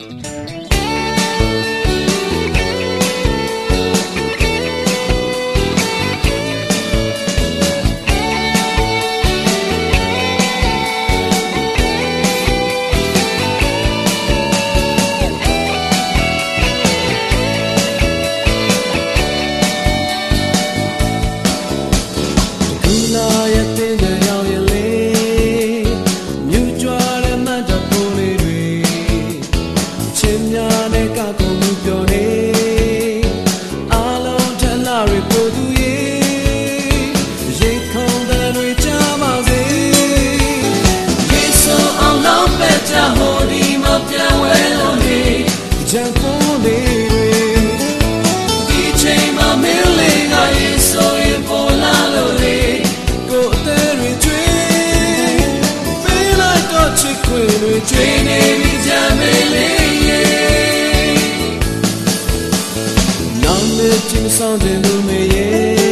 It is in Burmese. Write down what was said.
Música နေပြီကြ မေးလေးရေနောင်နဲ့ချင်းဆောင်တဲ့လူမေးရေ